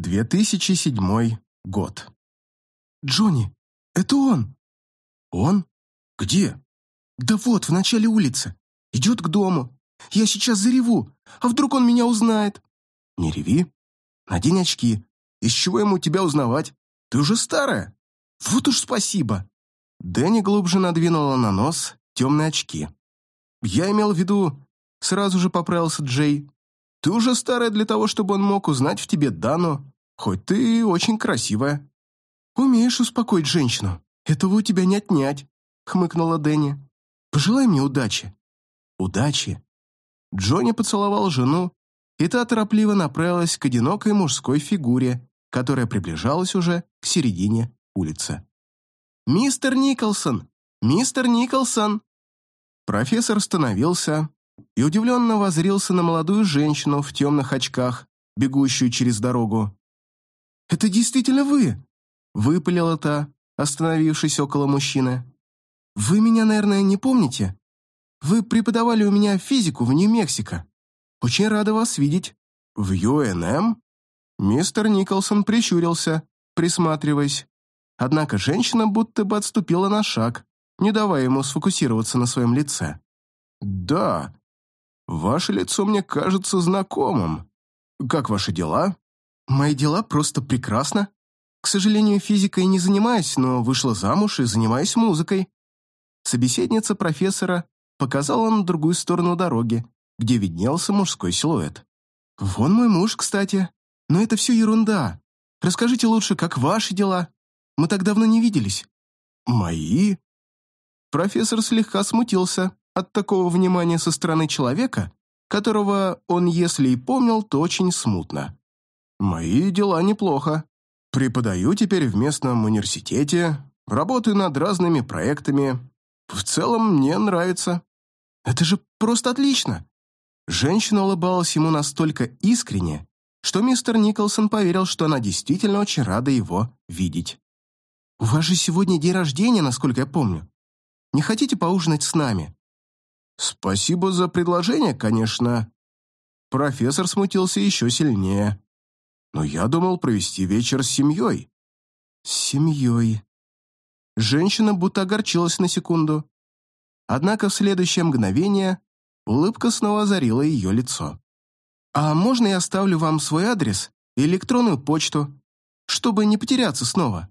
2007 год. «Джонни, это он!» «Он? Где?» «Да вот, в начале улицы. Идет к дому. Я сейчас зареву, а вдруг он меня узнает?» «Не реви. Надень очки. Из чего ему тебя узнавать? Ты уже старая». «Вот уж спасибо!» Дэнни глубже надвинула на нос темные очки. «Я имел в виду...» Сразу же поправился Джей. «Ты уже старая для того, чтобы он мог узнать в тебе Дану, хоть ты очень красивая». «Умеешь успокоить женщину. Этого у тебя не отнять», — хмыкнула Дэнни. «Пожелай мне удачи». «Удачи?» Джонни поцеловал жену, и та торопливо направилась к одинокой мужской фигуре, которая приближалась уже к середине улицы. «Мистер Николсон! Мистер Николсон!» Профессор остановился и удивленно возрился на молодую женщину в темных очках, бегущую через дорогу. «Это действительно вы?» — выпалила та, остановившись около мужчины. «Вы меня, наверное, не помните? Вы преподавали у меня физику в Нью-Мексико. Очень рада вас видеть». «В ЮНМ?» Мистер Николсон прищурился, присматриваясь. Однако женщина будто бы отступила на шаг, не давая ему сфокусироваться на своем лице. «Да, ваше лицо мне кажется знакомым. Как ваши дела?» «Мои дела просто прекрасно. К сожалению, физикой не занимаюсь, но вышла замуж и занимаюсь музыкой». Собеседница профессора показала на другую сторону дороги, где виднелся мужской силуэт. «Вон мой муж, кстати. Но это все ерунда. Расскажите лучше, как ваши дела? Мы так давно не виделись». «Мои?» Профессор слегка смутился от такого внимания со стороны человека, которого он, если и помнил, то очень смутно. «Мои дела неплохо. Преподаю теперь в местном университете, работаю над разными проектами. В целом мне нравится». «Это же просто отлично!» Женщина улыбалась ему настолько искренне, что мистер Николсон поверил, что она действительно очень рада его видеть. «У вас же сегодня день рождения, насколько я помню. Не хотите поужинать с нами?» «Спасибо за предложение, конечно». Профессор смутился еще сильнее. «Но я думал провести вечер с семьей». «С семьей». Женщина будто огорчилась на секунду. Однако в следующее мгновение улыбка снова озарила ее лицо. «А можно я оставлю вам свой адрес и электронную почту, чтобы не потеряться снова?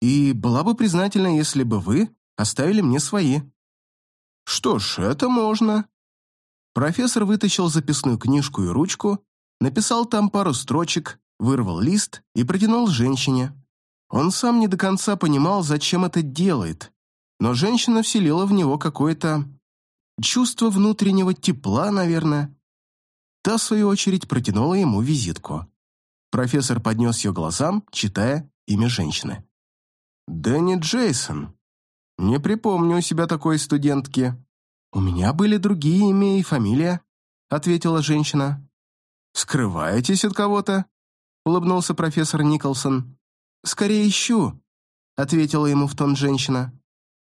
И была бы признательна, если бы вы оставили мне свои». «Что ж, это можно». Профессор вытащил записную книжку и ручку, написал там пару строчек, вырвал лист и протянул женщине. Он сам не до конца понимал, зачем это делает, но женщина вселила в него какое-то чувство внутреннего тепла, наверное. Та, в свою очередь, протянула ему визитку. Профессор поднес ее глазам, читая имя женщины. «Дэнни Джейсон. Не припомню у себя такой студентки. У меня были другие имя и фамилия», — ответила женщина. «Скрываетесь от кого-то?» — улыбнулся профессор Николсон. «Скорее ищу», — ответила ему в тон женщина.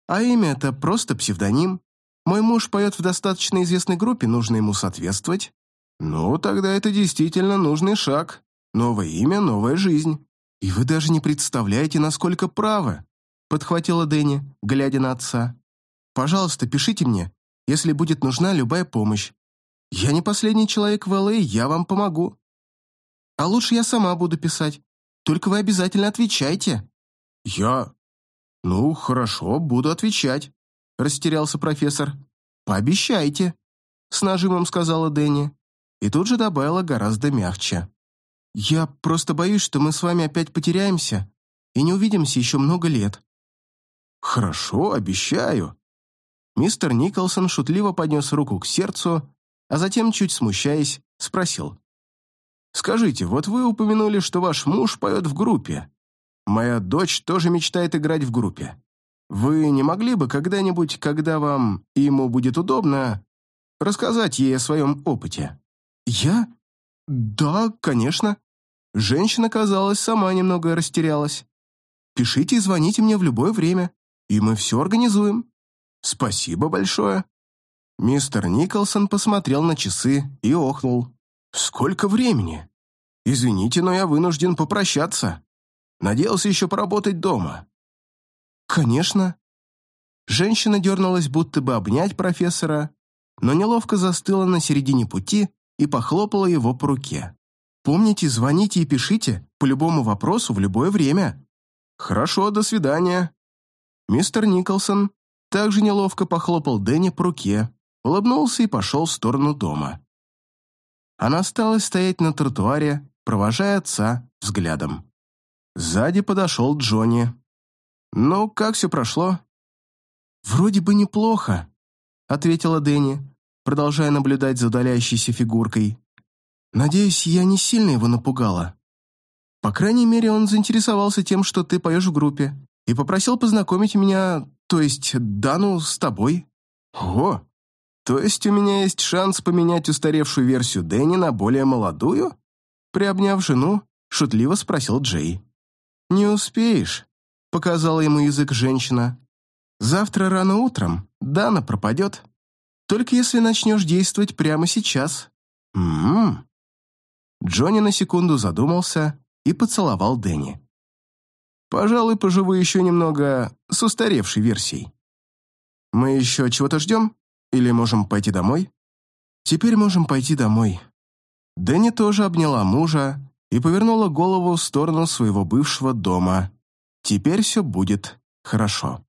«А имя — это просто псевдоним. Мой муж поет в достаточно известной группе, нужно ему соответствовать». «Ну, тогда это действительно нужный шаг. Новое имя, новая жизнь. И вы даже не представляете, насколько правы», — подхватила Дэнни, глядя на отца. «Пожалуйста, пишите мне, если будет нужна любая помощь. Я не последний человек в ЛА, я вам помогу». «А лучше я сама буду писать. Только вы обязательно отвечайте». «Я... Ну, хорошо, буду отвечать», — растерялся профессор. «Пообещайте», — с нажимом сказала Дэнни. И тут же добавила гораздо мягче. «Я просто боюсь, что мы с вами опять потеряемся и не увидимся еще много лет». «Хорошо, обещаю». Мистер Николсон шутливо поднес руку к сердцу, а затем, чуть смущаясь, спросил. «Скажите, вот вы упомянули, что ваш муж поет в группе. Моя дочь тоже мечтает играть в группе. Вы не могли бы когда-нибудь, когда вам и ему будет удобно, рассказать ей о своем опыте?» «Я? Да, конечно». Женщина, казалось, сама немного растерялась. «Пишите и звоните мне в любое время, и мы все организуем. Спасибо большое». Мистер Николсон посмотрел на часы и охнул. «Сколько времени?» Извините, но я вынужден попрощаться. Надеялся еще поработать дома». «Конечно». Женщина дернулась, будто бы обнять профессора, но неловко застыла на середине пути и похлопала его по руке. «Помните, звоните и пишите по любому вопросу в любое время». «Хорошо, до свидания». Мистер Николсон также неловко похлопал Дэнни по руке, улыбнулся и пошел в сторону дома. Она осталась стоять на тротуаре, провожая отца взглядом. Сзади подошел Джонни. «Ну, как все прошло?» «Вроде бы неплохо», — ответила Дэнни, продолжая наблюдать за удаляющейся фигуркой. «Надеюсь, я не сильно его напугала. По крайней мере, он заинтересовался тем, что ты поешь в группе, и попросил познакомить меня, то есть Дану, с тобой». «О, то есть у меня есть шанс поменять устаревшую версию Дэнни на более молодую?» Приобняв жену, шутливо спросил Джей. «Не успеешь», — показала ему язык женщина. «Завтра рано утром Дана пропадет. Только если начнешь действовать прямо сейчас». «М-м-м». Джонни на секунду задумался и поцеловал Дэнни. «Пожалуй, поживу еще немного с устаревшей версией. Мы еще чего-то ждем? Или можем пойти домой?» «Теперь можем пойти домой». Дэнни тоже обняла мужа и повернула голову в сторону своего бывшего дома. Теперь все будет хорошо.